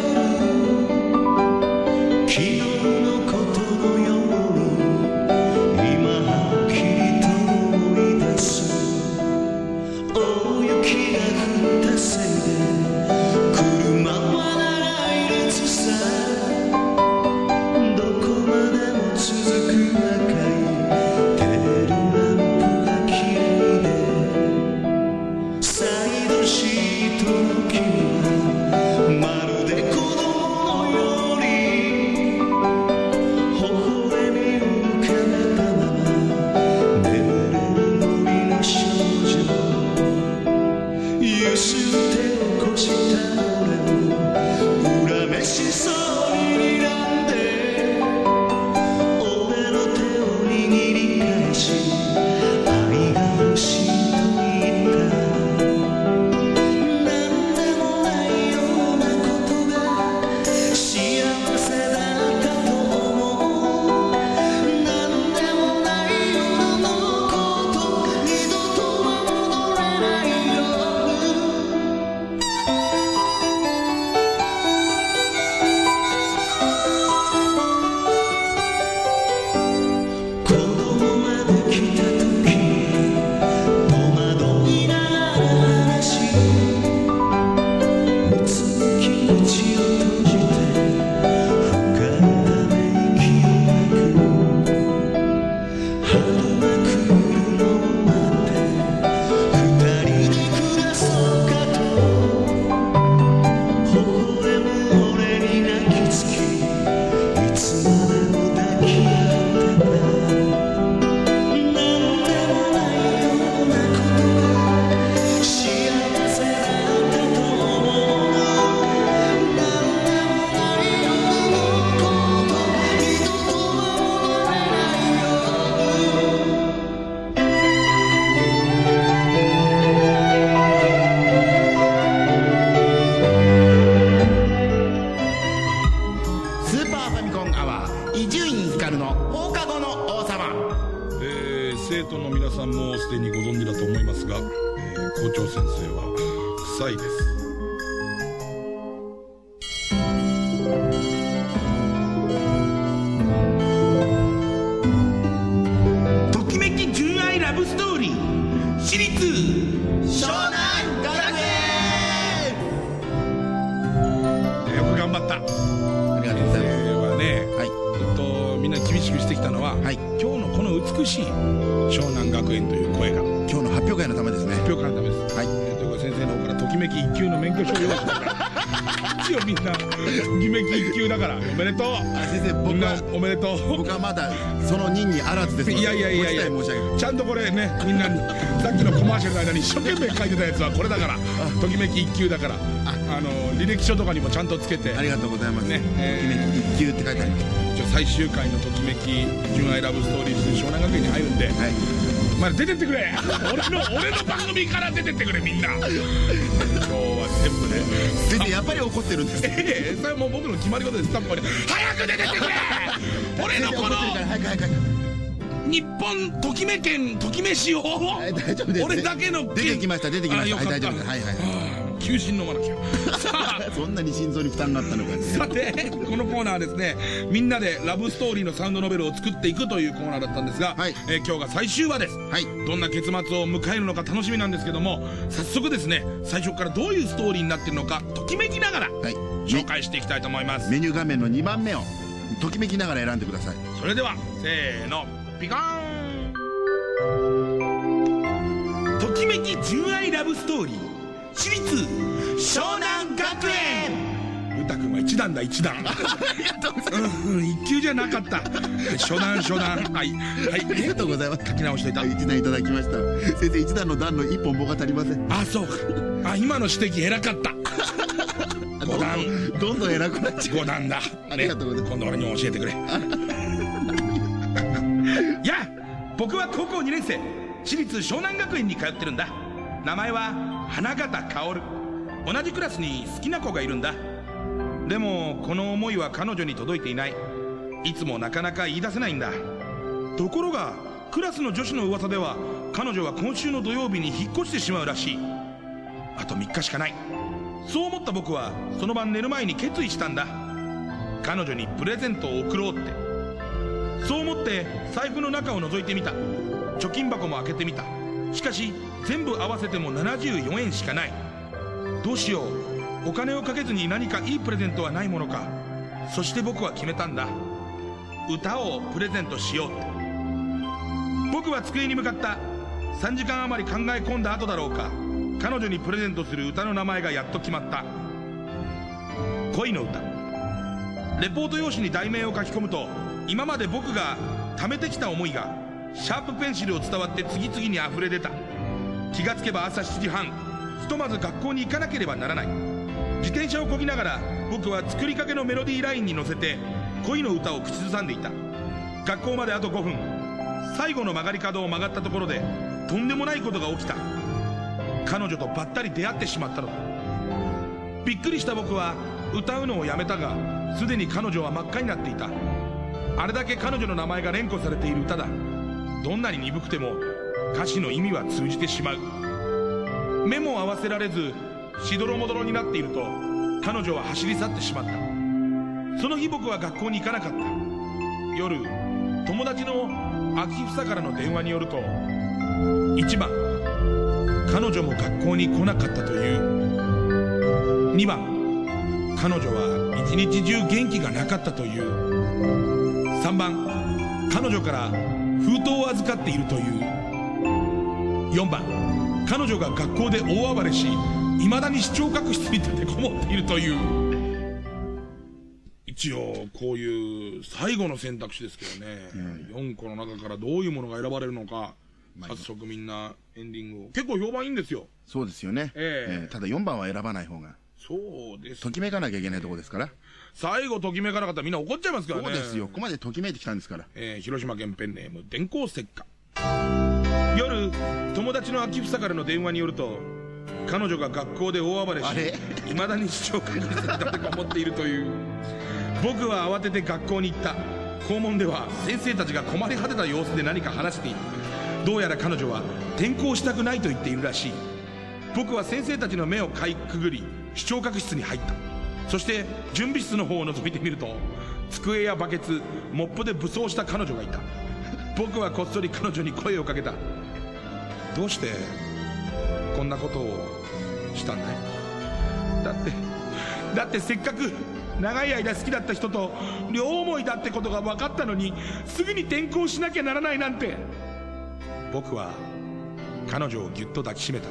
生徒の皆さんもすでにご存知だと思いますが、えー校長先生は臭いです。んなおめでとう。僕はまだその任にあらずですいやいやいやいや。ちゃんとこれねみんなにさっきのコマーシャルの間に一生懸命書いてたやつはこれだからときめき一級だからあ。の履歴書とかにもちゃんとつけて。ありがとうございます。ね。ときめき一級って書いてあります。最終回のときめき純愛ラブストーリーズ湘南学園に入るんで、はいまあ出てってくれ。俺の俺の番組から出てってくれみんな。今日は全部ね。先生やっぱり怒ってるんですええそれはもう僕の決まり事です。スタッフに早く出てってくれ。(laughs) 俺のこの日本ときめ県ときめしを。は (laughs) い大丈夫です。俺だけの県出てきました出てきました。はい大丈夫です。はいはい。ああもう休止飲まなきゃ (laughs) そんなに心臓に負担があったのかさてこのコーナーはですねみんなでラブストーリーのサウンドノベルを作っていくというコーナーだったんですが、はい。えー今日が最終話です。はい。どんな結末を迎えるのか楽しみなんですけども早速ですね最初からどういうストーリーになってるのかときめきながらはい。紹介していきたいと思います。メニュー画面の2番目をときめきながら選んでください。それではせーの。ピカーン。ときめき純愛ラブストーリー私立湘南学園。ゆたくんは一段だ一段。(laughs) ありがとうございます、うん、一級じゃなかった。初段初段はいはい。ありがとうございます。書き直しといた。一段いただきました。先生一段の段の一本棒が足りません。あそうか。あ今の指摘偉かった。(laughs) 五段。どんどん偉くなっちゃう。五段だ。ありがとうございます。今度俺にも教えてくれ。(laughs) いや僕は高校2年生。私立湘南学園に通ってるんだ。名前は花形薫。同じクラスに好きな子がいるんだ。でもこの思いは彼女に届いていない。いつもなかなか言い出せないんだ。ところがクラスの女子の噂では彼女は今週の土曜日に引っ越してしまうらしい。あと3日しかない。そう思った僕はその晩寝る前に決意したんだ。彼女にプレゼントを贈ろうって。そう思って財布の中を覗いてみた。貯金箱も開けてみた。しかし全部合わせても74円しかない。どうしよう。お金をかけずに何かいいプレゼントはないものか。そして僕は決めたんだ。歌をプレゼントしようって。僕は机に向かった。3時間余り考え込んだ後だろうか。彼女にプレゼントする歌の名前がやっと決まった。恋の歌。レポート用紙に題名を書き込むと今まで僕が貯めてきた思いがシャープペンシルを伝わって次々に溢れ出た。気がつけば朝7時半ひとまず学校に行かなければならない。自転車をこぎながら僕は作りかけのメロディーラインに乗せて恋の歌を口ずさんでいた。学校まであと5分。最後の曲がり角を曲がったところでとんでもないことが起きた。彼女とばったり出会ってしまったのだ。びっくりした僕は歌うのをやめたがすでに彼女は真っ赤になっていた。あれだけ彼女の名前が連呼されている歌だ。どんなに鈍くても歌詞の意味は通じてしまう。目も合わせられずしどろもどろになっていると彼女は走り去ってしまった。その日僕は学校に行かなかった。夜友達の秋房からの電話によると1番彼女も学校に来なかったという。2番彼女は一日中元気がなかったという。3番彼女から封筒を預かっているという。4番。彼女が学校で大暴れし未だに視聴覚室に立てこもっているという。一応こういう最後の選択肢ですけどね、4個の中からどういうものが選ばれるのか。早速みんなエンディングを。結構評判いいんですよ。そうですよね。ええ。ええ。ただ4番は選ばない方が。そうですときめかなきゃいけないとこですから。最後ときめかなかったらみんな怒っちゃいますからね。そうですよ。ここまでときめいてきたんですから。えー広島県ペンネーム電光石火。夜友達の秋房からの電話によると彼女が学校で大暴れしいまだに視聴覚室に立てこもっているという。僕は慌てて学校に行った。校門では先生たちが困り果てた様子で何か話している。どうやら彼女は転校したくないと言っているらしい。僕は先生たちの目をかいくぐり視聴覚室に入ったそして準備室の方を覗いてみると机やバケツモップで武装した彼女がいた。僕はこっそり彼女に声をかけた。どうしてこんなことをしたんだい？だってだってせっかく長い間好きだった人と両思いだってことが分かったのにすぐに転校しなきゃならないなんて。僕は彼女をぎゅっと抱きしめた。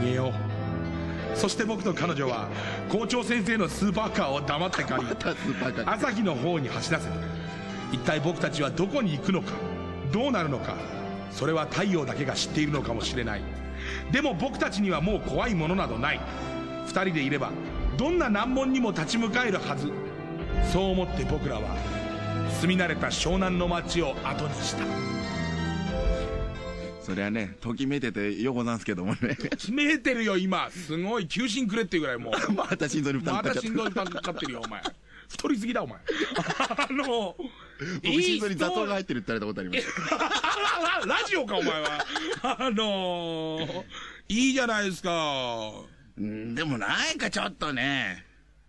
逃げよう。そして僕と彼女は校長先生のスーパーカーを黙って借り朝日の方に走らせた。一体僕たちはどこに行くのかどうなるのかそれは太陽だけが知っているのかもしれない。でも僕たちにはもう怖いものなどない。二人でいればどんな難問にも立ち向かえるはず。そう思って僕らは住み慣れた湘南の街を後にした。それはね、ときめいててようござんすけどもね。決めてるよ今すごい休診くれっていうぐらいもう (laughs) また心臓に負担まかかっちゃった。た心臓に負担かかってるよお前太りすぎだお前 (laughs) あの僕心臓に雑音がが入ってるって言われたことあります。(laughs) ラジオか、お前は。あのー、いいじゃないですか。うん、でもなんかちょっとね。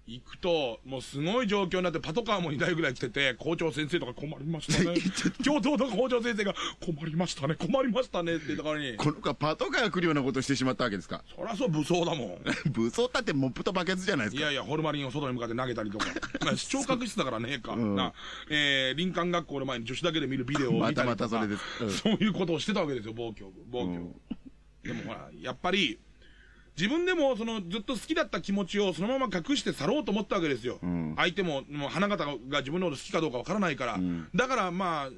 行くと、もうすごい状況になって、パトカーも2台ぐらい来てて、校長先生とか困りましたね。(laughs) 教頭とか校長先生が、困りましたね、困りましたねって言ったからに、この子はパトカーが来るようなことをしてしまったわけですか？そりゃそう武装だもん。(laughs) 武装ったってモップとバケツじゃないですか。いやいや、ホルマリンを外に向かって投げたりとか。(laughs) まあ視聴覚室だからねえか。んな、えー、林間学校の前に女子だけで見るビデオを見たりとか。またまたそれですうんそういうことをしてたわけですよ、暴挙。暴挙。でもほら、やっぱり、自分でもそのずっと好きだった気持ちをそのまま隠して去ろうと思ったわけですよ。ん相手も、もう花形が自分のこと好きかどうかわからないから。だからまあ、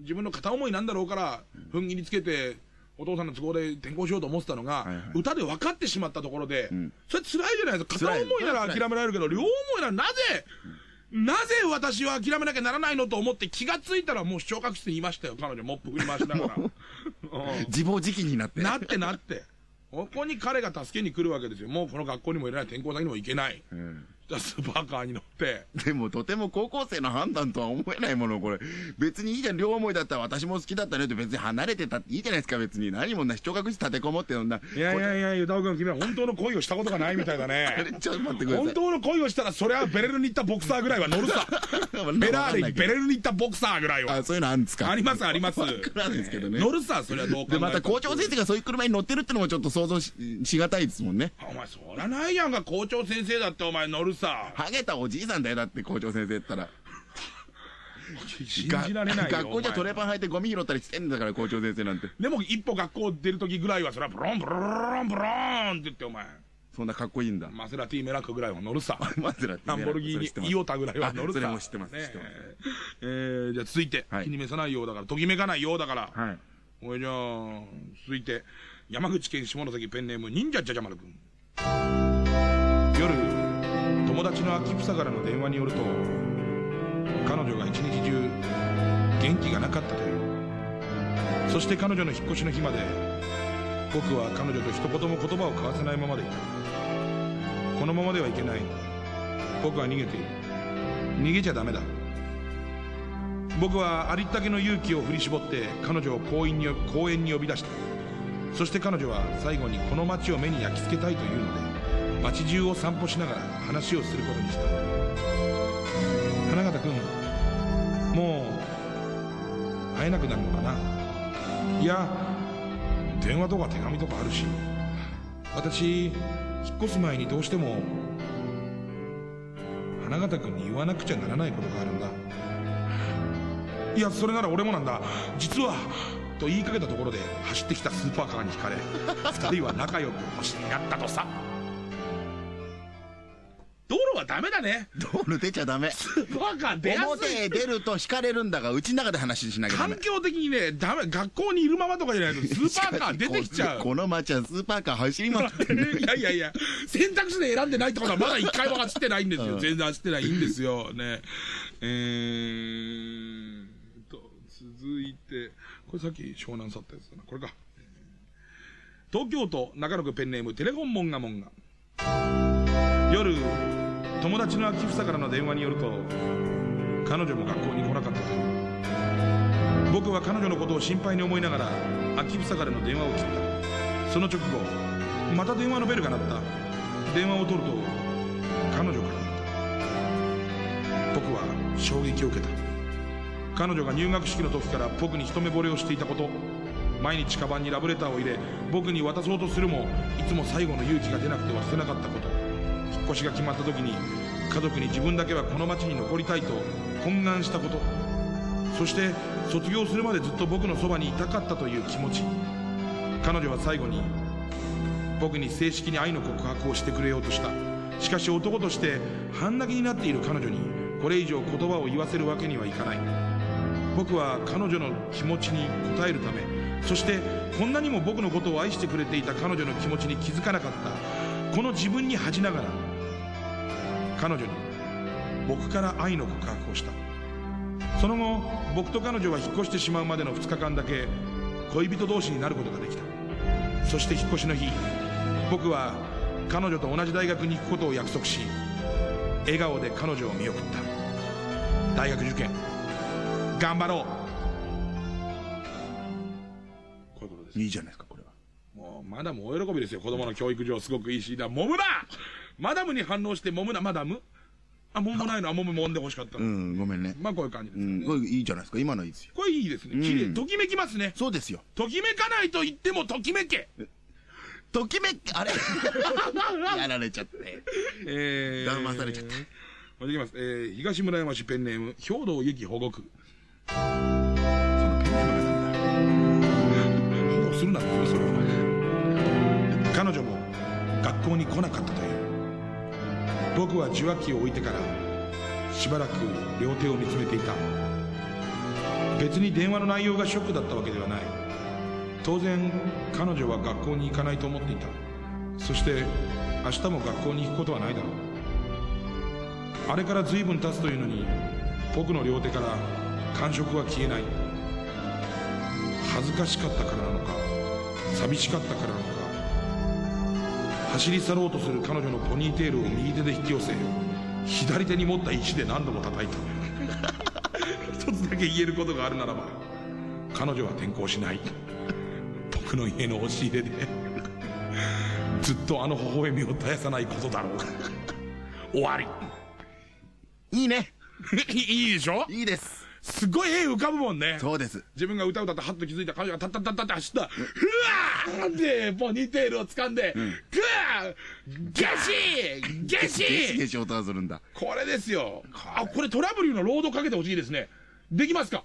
自分の片思いなんだろうから、踏ん切りつけて、お父さんの都合で転校しようと思ってたのが、はいはい歌で分かってしまったところで、んそれ辛いじゃないですか。片思いなら諦められるけど、両思いならなぜ、なぜ私は諦めなきゃならないのと思って気がついたらもう視聴覚室にいましたよ、彼女、モップ振り回しながら。(laughs) 自暴自棄になって。なってなって。ここに彼が助けに来るわけですよ。もうこの学校にもいらない、転校先にも行けない。うんスーパーカーに乗って。でもとても高校生の判断とは思えないもの、これ。別にいいじゃん、両思いだったら私も好きだったねって別に離れてたっていいじゃないですか、別に。何もんな、視聴覚室立てこもってのんな。いやいやいや、ゆたおくん、君は本当の恋をしたことがないみたいだね。(laughs) ちょっと待ってください。本当の恋をしたら、それはベレルに行ったボクサーぐらいは乗るさ。(laughs) フェラーレにベレルに行ったボクサーぐらいはあ、。そういうのあるんですかありますあります。ですけどね。乗るさ、それはどう考えで、また校長先生がそういう車に乗ってるってのもちょっと想像ししがたいですもんね。お前、そらないやんか、校長先生だってお前乗るさ。ハゲたおじいさんだよ、だって校長先生ったら。信じられないよ。学校じゃトレパン履いてゴミ拾ったりしてんだから、校長先生なんて。でも一歩学校出るときぐらいは、それはブロンブロンブロンって言ってお前、そんなかっこいいんだ。マセラティメラクぐらいは乗るさ。マゼラってランボルギーニ、イオタぐらいは乗るさ。それも知ってますね知ってますえーじゃあ続いて、はい気に召さないようだから、ときめかないようだから。はい。おいじゃあ、続いて、山口県下関ペンネーム、忍者じゃじゃ丸くん。友達の秋草からの電話によると、彼女が一日中、元気がなかったという。そして彼女の引っ越しの日まで、僕は彼女と一言も言葉を交わせないままでいた。このままではいけない。僕は逃げている。逃げちゃダメだ。僕はありったけの勇気を振り絞って彼女を公園に公園に呼び出したそして彼女は最後にこの街を目に焼き付けたいというので街中を散歩しながら話をすることにした。花形君もう会えなくなるのかな？いや電話とか手紙とかあるし。私引っ越す前にどうしても花形君に言わなくちゃならないことがあるんだ。いやそれなら俺もなんだ。実はと言いかけたところで走ってきたスーパーカーにひかれ二人は仲良く星になったとさ。はダメだね道路出ちゃダメ。スーパーカー出やす表へい出ると引かれるんだが、うちの中で話しなきゃダメ環。境的にねダメ学校にいるままとかじゃないとスーパーカー出てきちゃうここの街はスーパーカー走りまくってる。いやいやいや、選択肢で選んでないってことはまだ一回も走ってないんですよ。全然走ってないんですよ。ね。えーと、続いて、これさっき湘南去ったやつだな。これか。東京都中野区ペンネームテレフォンモンガモンガ。夜、友達の秋房からの電話によると、彼女も学校に来なかったと。僕は彼女のことを心配に思いながら秋房からの電話を切った。その直後また電話のベルが鳴った。電話を取ると彼女からだった。僕は衝撃を受けた。彼女が入学式の時から僕に一目惚れをしていたこと毎日カバンにラブレターを入れ僕に渡そうとするもいつも最後の勇気が出なくて忘れなかったこと。引っ越しが決まった時に家族に自分だけはこの町に残りたいと懇願したこと。そして卒業するまでずっと僕のそばにいたかったという気持ち。彼女は最後に僕に正式に愛の告白をしてくれようとした。しかし男として半泣きになっている彼女にこれ以上言葉を言わせるわけにはいかない。僕は彼女の気持ちに応えるためそしてこんなにも僕のことを愛してくれていた彼女の気持ちに気づかなかった。この自分に恥じながら彼女に僕から愛の告白をした。その後僕と彼女は引っ越してしまうまでの2日間だけ恋人同士になることができた。そして引っ越しの日僕は彼女と同じ大学に行くことを約束し笑顔で彼女を見送った。大学受験。頑張ろう。いいいじゃないですか。もうマダム大喜びですよ。子供の教育上すごくいいし。だモムだ。マダムに反応してモムだ。マダム？あモムないの？あモム揉んでほしかったの、うん、ごめんね。まあこういう感じです、うん、これいいじゃないですか、今のいいですよ。これいいですね。綺麗。ときめきますね。そうですよ。ときめかないと言ってもときめけ。ときめき、あれ？(laughs) やられちゃって。えー、騙されちゃった。またいきます。えー、東村山市ペンネーム、兵道由紀保護区。そのペンネームがなんだ。(laughs) もうするなそれ校に来なかったという。僕は受話器を置いてからしばらく両手を見つめていた。別に電話の内容がショックだったわけではない。当然彼女は学校に行かないと思っていた。そして明日も学校に行くことはないだろう。あれから随分経つというのに僕の両手から感触は消えない。恥ずかしかったからなのか寂しかったからなのか。走り去ろうとする彼女のポニーテールを右手で引き寄せ左手に持った石で何度も叩いた。一つだけ言えることがあるならば彼女は転校しない僕の家の押し入れでずっとあの微笑みを絶やさないことだろう。終わり。いいね。いいでしょ？いいです。すごい絵浮かぶもんね。そうです。自分が歌歌ってハッと気づいた彼女がタッタッタッタッって走った。うわーってポニーテールを掴んで、うん、ゲシゲシゲシー音がするんだ。これですよ。あ、これトラブルのロードかけてほしいですね。できますか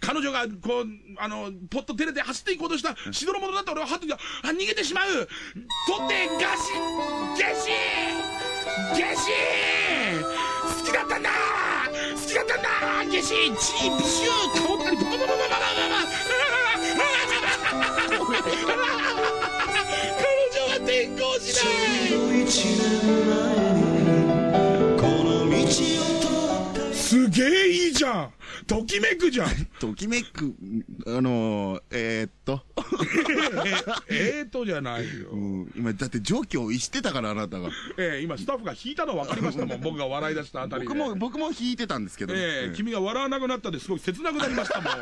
彼女が、こう、あの、ポッと照れて走っていこうとした、しどろものだって俺はハッとあ、逃げてしまう取って、ガシゲシゲシ好きだったんだ好きだったんだゲシチー、ビシュー、顔ったり、ババババババババすげえいいじゃん。ときめくじゃん。(laughs) ときめく、あのー、えー、っと。えーっとじゃないよ。うん、今、だって状況を逸してたから、あなたが。ええー、今、スタッフが引いたの分かりましたもん、(laughs) 僕が笑い出したあたり僕も、僕も引いてたんですけど。えー君が笑わなくなったんですごい切なくなりましたもん。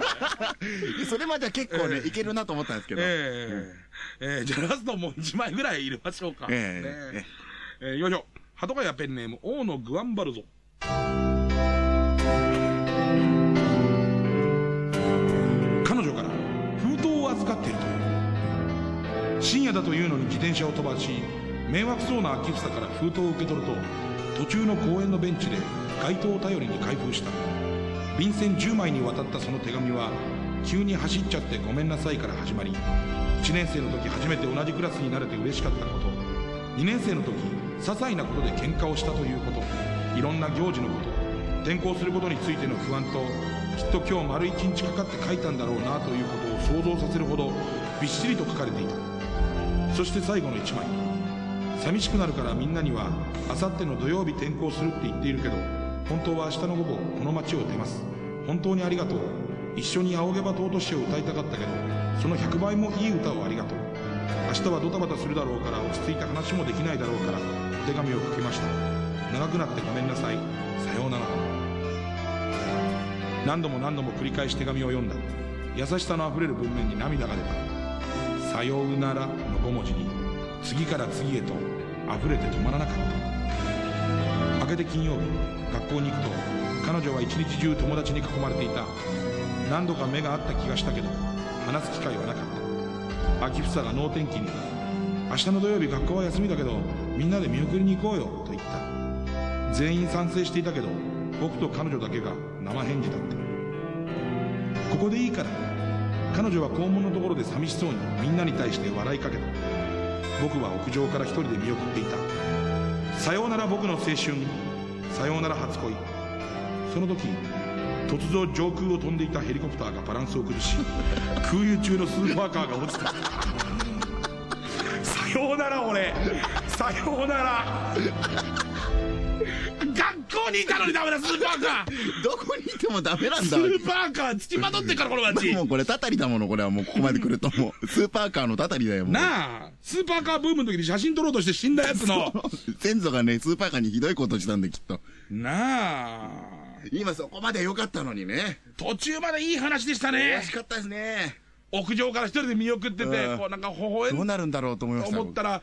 (laughs) それまでは結構ね、いけるなと思ったんですけど。えええじゃあラストもう1枚ぐらい入れましょうか。えーえええ、よいしょ。鳩ヶ谷ペンネーム、大野グアンバルゾ。深夜だというのに自転車を飛ばし迷惑そうな秋房から封筒を受け取ると途中の公園のベンチで街灯を頼りに開封した。便箋10枚にわたったその手紙は急に走っちゃってごめんなさいから始まり1年生の時初めて同じクラスになれて嬉しかったこと2年生の時些細なことで喧嘩をしたということいろんな行事のこと転校することについての不安ときっと今日丸一日かかって書いたんだろうなということを想像させるほどびっしりと書かれていた。そして最後の1枚。寂しくなるからみんなにはあさっての土曜日転校するって言っているけど本当は明日の午後この街を出ます。本当にありがとう。一緒に「仰げば尊し」を歌いたかったけどその100倍もいい歌をありがとう。明日はドタバタするだろうから落ち着いた話もできないだろうからお手紙を書きました。長くなってごめんなさい。さようなら。何度も何度も繰り返し手紙を読んだ。優しさのあふれる文面に涙が出た。さようなら。5文字に次から次へと溢れて止まらなかった。明けて金曜日学校に行くと彼女は一日中友達に囲まれていた。何度か目が合った気がしたけど話す機会はなかった。秋房が能天気に明日の土曜日学校は休みだけどみんなで見送りに行こうよと言った。全員賛成していたけど僕と彼女だけが生返事だった。ここでいいから。彼女は校門のところで寂しそうにみんなに対して笑いかけた。僕は屋上から一人で見送っていた。さようなら僕の青春。さようなら初恋。その時突如上空を飛んでいたヘリコプターがバランスを崩し (laughs) 空輸中のスーパーカーが落ちた。(laughs) さようなら俺。さようなら。こにいたのにダメだ、スーパーカー。(laughs) どこにいてもダメなんだス。ーパーカー、土まとってから、この街。もうこれ、たたりだもの、これはもうここまで来るともう、スーパーカーのたたりだよ、もう。なあ、スーパーカーブームの時に写真撮ろうとして死んだやつの。先祖がね、スーパーカーにひどいことしたんで、きっと。なあ、今そこまで良かったのにね。途中までいい話でしたね惜し。かったですね。屋上から一人で見送ってて、うこうなんか微笑んどうなるんだろうと思いました。思ったら、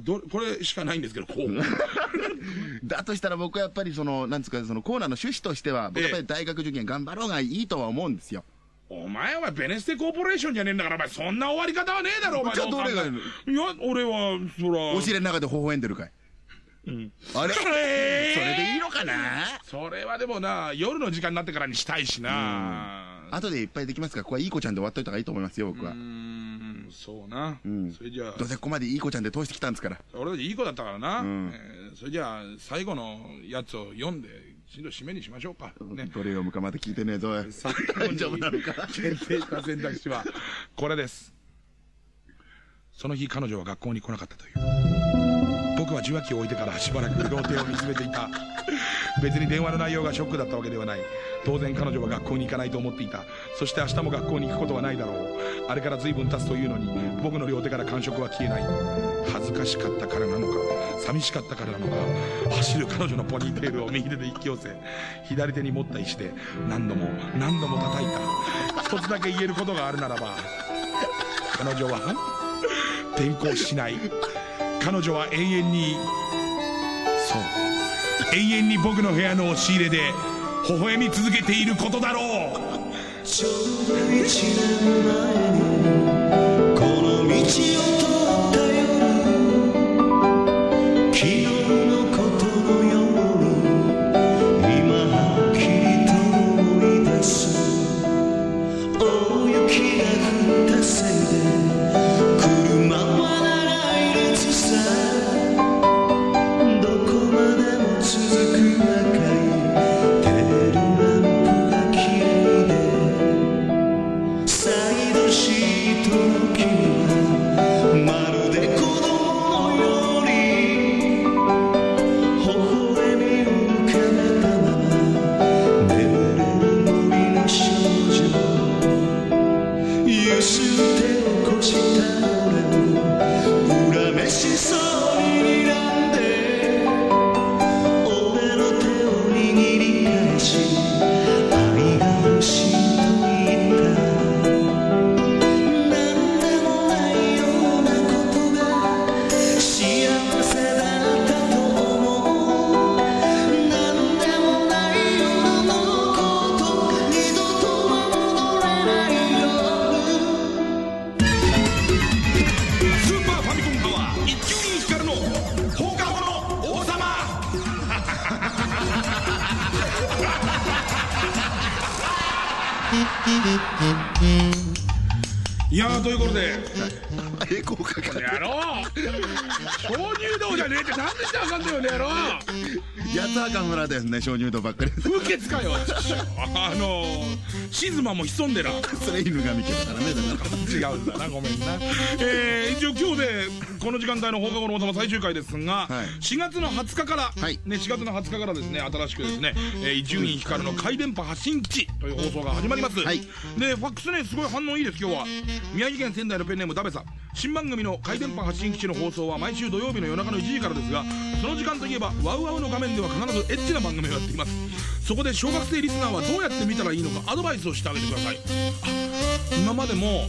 ど、これしかないんですけど、こう。(laughs) だとしたら僕はやっぱりその、なんつうか、そのコーナーの趣旨としては、僕ええやっぱり大学受験頑張ろうがいいとは思うんですよ。お前はベネステコーポレーションじゃねえんだから、お前そんな終わり方はねえだろ、お前。じゃあどれがいいや、俺は、そら。お尻の中で微笑んでるかい。あれ？そえー？れでいいのかな？それはでもな、夜の時間になってからにしたいしな。後でいっぱいできますから、ここはいい子ちゃんで終わっといた方がいいと思いますよ、僕は。うん。そうな、うん、それじゃあ。どうせここまでいい子ちゃんで通してきたんですから。俺たちいい子だったからな、うん。えー、それじゃあ最後のやつを読んでしんど締めにしましょうか、ね、どれ読むかまだ聞いてねえぞ。な後か決定した選択肢はこれです。その日彼女は学校に来なかったという。僕は受話器を置いてからしばらく童貞を見つめていた。別に電話の内容がショックだったわけではない。当然彼女は学校に行かないと思っていた。そして明日も学校に行くことはないだろう。あれから随分経つというのに僕の両手から感触は消えない。恥ずかしかったからなのか寂しかったからなのか走る彼女のポニーテールを右手で引き寄せ左手に持った石で何度も何度も叩いた。一つだけ言えることがあるならば彼女は転校しない。彼女は永遠にそう。永遠に僕の部屋の押し入れで微笑み続けていることだろう。ちょうど1年前潜んでなそれ犬見てるからねだから違うんだなごめんな。えーこの時間帯の放課後の王様最終回ですが、はい、4月の20日から、はい、ね、4月の20日からですね、新しくですね、伊集院光の回電波発信基地という放送が始まります。はい、で、ファックスね、すごい反応いいです、今日は。宮城県仙台のペンネームダベさん。新番組の回電波発信基地の放送は毎週土曜日の夜中の1時からですが、その時間といえば、ワウワウの画面では必ずエッチな番組をやっています。そこで小学生リスナーはどうやって見たらいいのかアドバイスをしてあげてください。今までも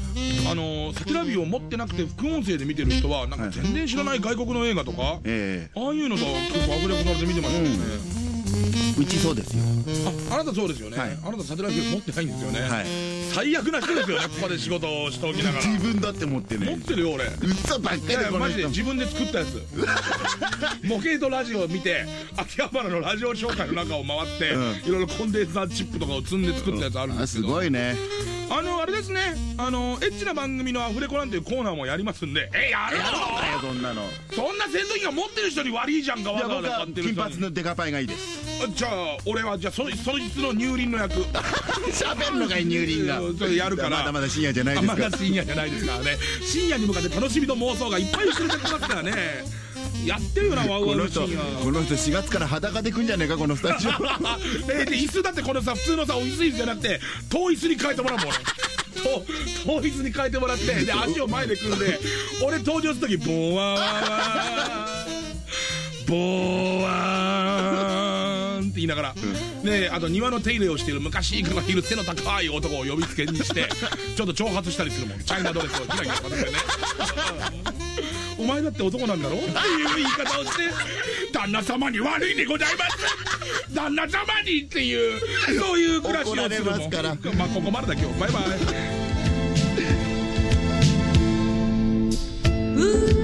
あのサキラビを持ってなくて副音声で見てる人はなんか全然知らない外国の映画とか、ああいうのと結構アフレコされて見てましたよね、うちそうですよ。ああなたそうですよね、あなたサテラビを持ってないんですよね、はい。最悪な人ですよねここで仕事をしておきながら。自分だって持ってね。持ってるよ俺。嘘ばっかりだマジで自分で作ったやつ。(laughs) 模型とラジオを見て秋葉原のラジオ紹介の中を回っていろいろコンデンサーチップとかを積んで作ったやつあるんですけど。すごいね。あのあれですね。あのエッチな番組のアフレコなんていうコーナーもやりますんで。えやるの？そんなの。そんな戦闘機が持ってる人に悪いじゃんかわざわざ買ってる金髪のデカパイがいいです。じゃあ俺はじゃあそそいつの乳輪の役。(laughs) 喋るのかいい乳輪が。っとやるから。まだまだ深夜じゃないですか。まだ深夜じゃないですからね。深夜に向かって楽しみの妄想がいっぱい薄れてきますからね。やってるよなワウワウの人この人4月から裸でくんじゃねえかこのスタジオえで椅子だってこのさ普通のさお椅子じゃなくて遠い椅子に変えてもらうもん俺。椅子に変えてもらってで足を前で組んで俺登場する時ボワワワボワワって言いながら、ね、あと庭の手入れをしている昔からいる背の高い男を呼びつけにして (laughs) ちょっと挑発したりするもん。チャイナドレスをギラギラかけてね。(laughs) お前だって男なんだろ？っていう言い方をして旦那様に悪いでございます。旦那様にっていうそういう暮らしをするん。ますから。まあここまでだ今日。バイバイ。Ooh.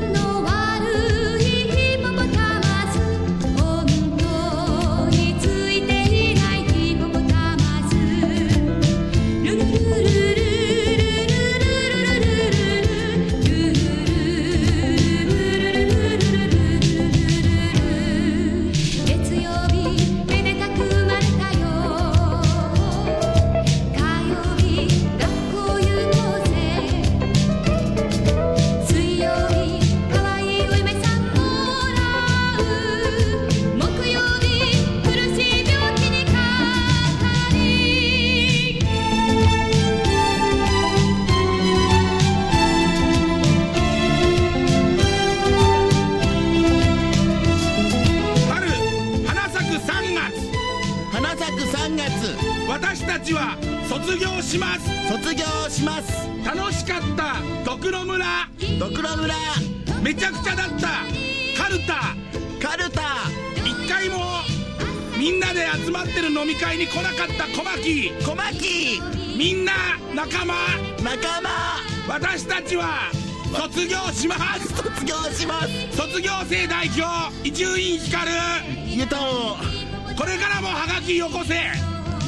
よこせ。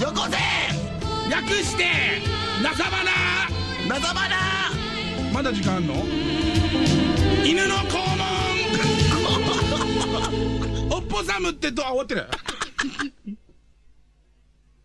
よこせ。略してなさばな。なさばな。まだ時間あんの？犬の肛門。(laughs) おっぽさむってどあ終わってる。